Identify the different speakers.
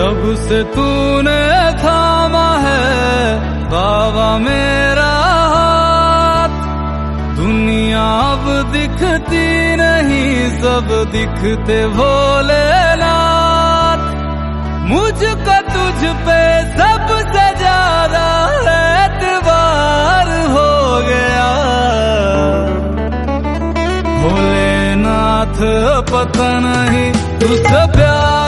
Speaker 1: जब से तूने थामा है, बाबा मेरा हाथ। दुनिया अब दिखती नहीं, सब दिखते भोलेनाथ। मुझको तुझ पे सबसे ज़्यादा एतबार हो गया। भोलेनाथ, पता नहीं, तुझसे प्यार